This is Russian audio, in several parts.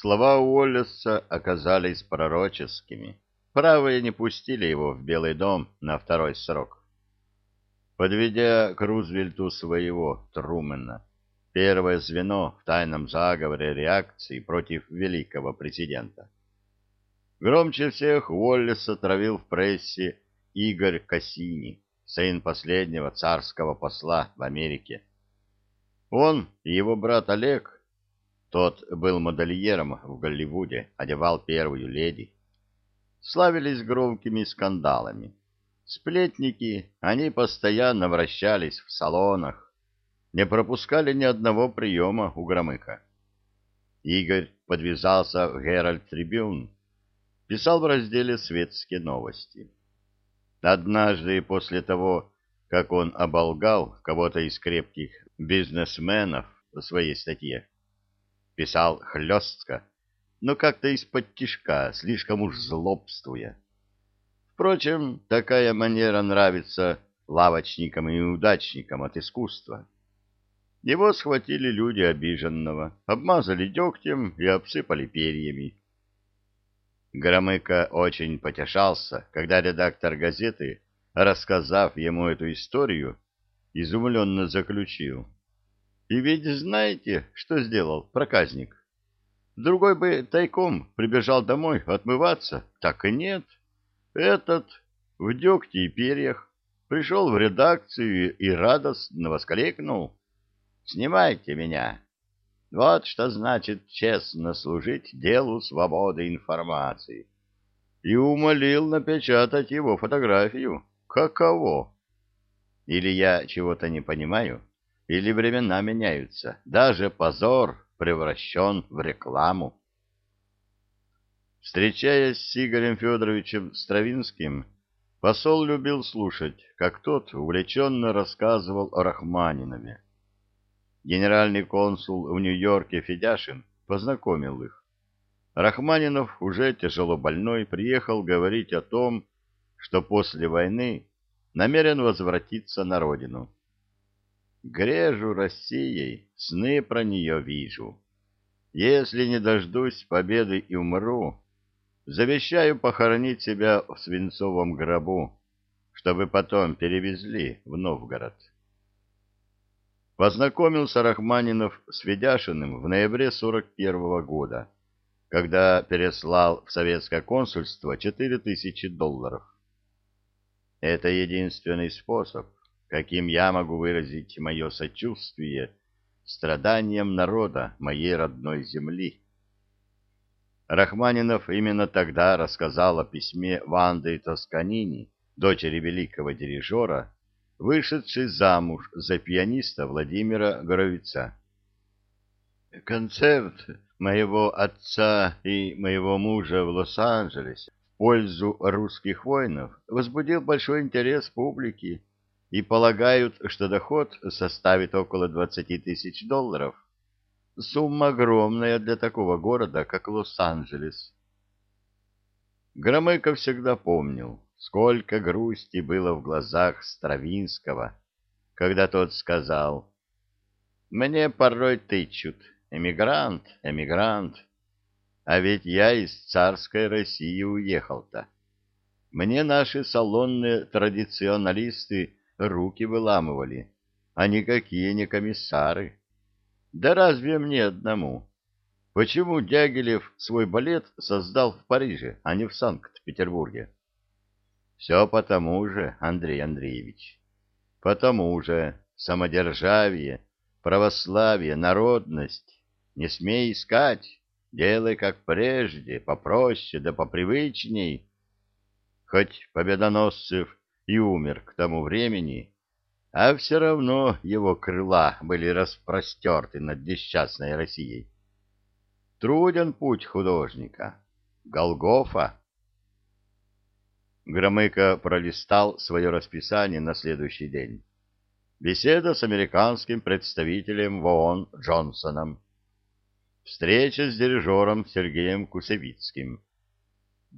Слова Уоллеса оказались пророческими. Правые не пустили его в Белый дом на второй срок. Подведя к Рузвельту своего Трумэна, первое звено в тайном заговоре реакции против великого президента. Громче всех Уоллеса травил в прессе Игорь Кассини, сын последнего царского посла в Америке. Он и его брат Олег, тот был модельером в Голливуде, одевал первую леди, славились громкими скандалами. Сплетники, они постоянно вращались в салонах, не пропускали ни одного приема у Громыка. Игорь подвязался в Геральт Трибюн, писал в разделе «Светские новости». Однажды после того, как он оболгал кого-то из крепких бизнесменов в своей статье, писал хлестко, но как-то из-под тишка, слишком уж злобствуя. Впрочем, такая манера нравится лавочникам и неудачникам от искусства. Его схватили люди обиженного, обмазали дегтем и обсыпали перьями. Громыко очень потешался, когда редактор газеты, рассказав ему эту историю, изумленно заключил. «И ведь знаете, что сделал проказник?» Другой бы тайком прибежал домой отмываться, так и нет. Этот в дегте и перьях пришел в редакцию и радостно воскликнул. «Снимайте меня!» Вот что значит честно служить делу свободы информации. И умолил напечатать его фотографию. Каково? Или я чего-то не понимаю, или времена меняются. Даже позор превращен в рекламу. Встречаясь с Игорем Федоровичем Стравинским, посол любил слушать, как тот увлеченно рассказывал о Рахманинове. Генеральный консул в Нью-Йорке Федяшин познакомил их. Рахманинов, уже тяжело больной, приехал говорить о том, что после войны намерен возвратиться на родину. Грежу Россией, сны про нее вижу. Если не дождусь победы и умру, завещаю похоронить себя в свинцовом гробу, чтобы потом перевезли в Новгород. Познакомился Рахманинов с Ведяшиным в ноябре 41 -го года, когда переслал в советское консульство 4000 долларов. Это единственный способ, каким я могу выразить мое сочувствие страданиям народа моей родной земли. Рахманинов именно тогда рассказал о письме Ванды Тосканини, дочери великого дирижера, вышедшей замуж за пианиста Владимира Горовица. Концерт моего отца и моего мужа в Лос-Анджелесе в пользу русских воинов возбудил большой интерес публики и полагают, что доход составит около 20 тысяч долларов. Сумма огромная для такого города, как Лос-Анджелес. Громыко всегда помнил, сколько грусти было в глазах Стравинского, когда тот сказал «Мне порой тычут, эмигрант, эмигрант, а ведь я из царской России уехал-то. Мне наши салонные традиционалисты руки выламывали, а никакие не комиссары. Да разве мне одному? Почему Дягилев свой балет создал в Париже, а не в Санкт-Петербурге? Все потому же, Андрей Андреевич. Потому же самодержавие, православие, народность. Не смей искать, делай как прежде, попроще да попривычней. Хоть Победоносцев и умер к тому времени, а все равно его крыла были распростерты над несчастной Россией. Труден путь художника. Голгофа. Громыко пролистал свое расписание на следующий день. Беседа с американским представителем в ООН Джонсоном. Встреча с дирижером Сергеем Кусевицким.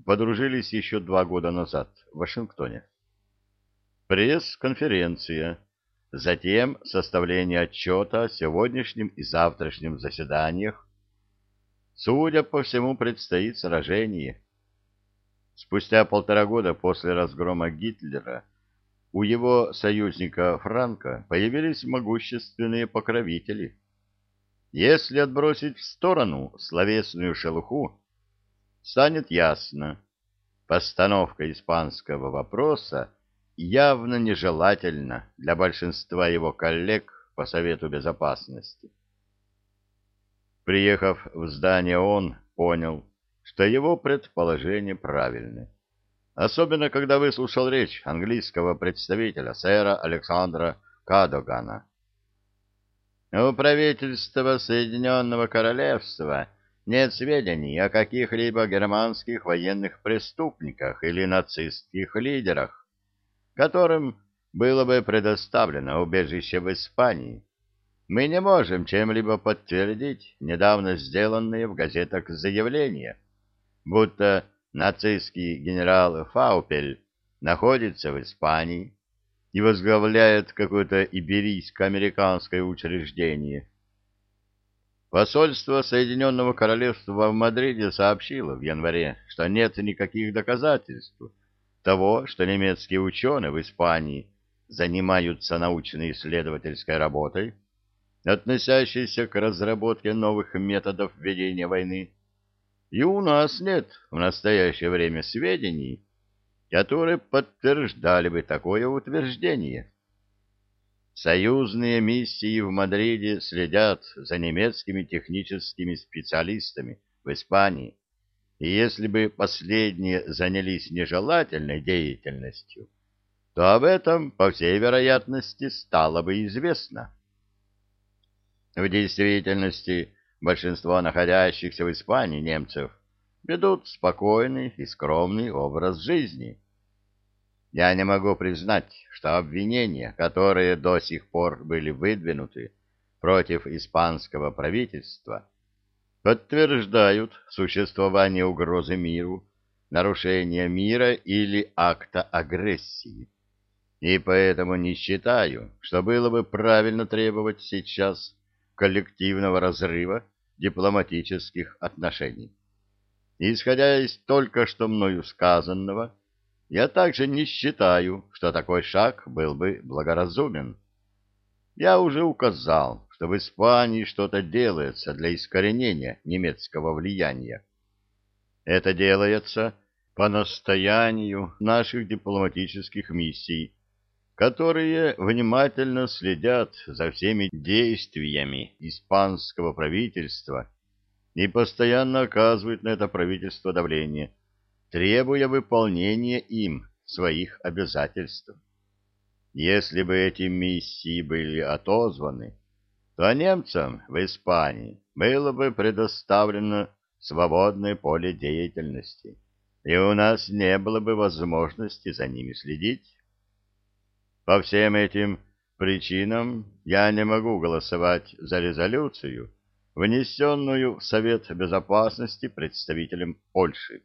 Подружились еще два года назад в Вашингтоне пресс-конференция, затем составление отчета о сегодняшнем и завтрашнем заседаниях, судя по всему, предстоит сражение. Спустя полтора года после разгрома Гитлера у его союзника Франка появились могущественные покровители. Если отбросить в сторону словесную шелуху, станет ясно, постановка испанского вопроса явно нежелательна для большинства его коллег по Совету Безопасности. Приехав в здание, он понял, что его предположение правильное особенно когда выслушал речь английского представителя сэра Александра Кадогана. У правительства Соединенного Королевства нет сведений о каких-либо германских военных преступниках или нацистских лидерах, которым было бы предоставлено убежище в Испании. Мы не можем чем-либо подтвердить недавно сделанные в газетах заявления, будто нацистский генерал Фаупель находится в Испании и возглавляет какое-то иберийско-американское учреждение. Посольство Соединенного Королевства в Мадриде сообщило в январе, что нет никаких доказательств того, что немецкие ученые в Испании занимаются научно-исследовательской работой, относящейся к разработке новых методов ведения войны, и у нас нет в настоящее время сведений, которые подтверждали бы такое утверждение. Союзные миссии в Мадриде следят за немецкими техническими специалистами в Испании, и если бы последние занялись нежелательной деятельностью, то об этом, по всей вероятности, стало бы известно. В действительности, большинство находящихся в Испании немцев ведут спокойный и скромный образ жизни. Я не могу признать, что обвинения, которые до сих пор были выдвинуты против испанского правительства, подтверждают существование угрозы миру, нарушения мира или акта агрессии. И поэтому не считаю, что было бы правильно требовать сейчас коллективного разрыва дипломатических отношений. Исходя из только что мною сказанного, я также не считаю, что такой шаг был бы благоразумен. Я уже указал, что в Испании что-то делается для искоренения немецкого влияния. Это делается по настоянию наших дипломатических миссий, которые внимательно следят за всеми действиями испанского правительства и постоянно оказывают на это правительство давление, требуя выполнения им своих обязательств. Если бы эти миссии были отозваны, то немцам в Испании было бы предоставлено свободное поле деятельности, и у нас не было бы возможности за ними следить. По всем этим причинам я не могу голосовать за резолюцию, внесенную в Совет Безопасности представителем Польши.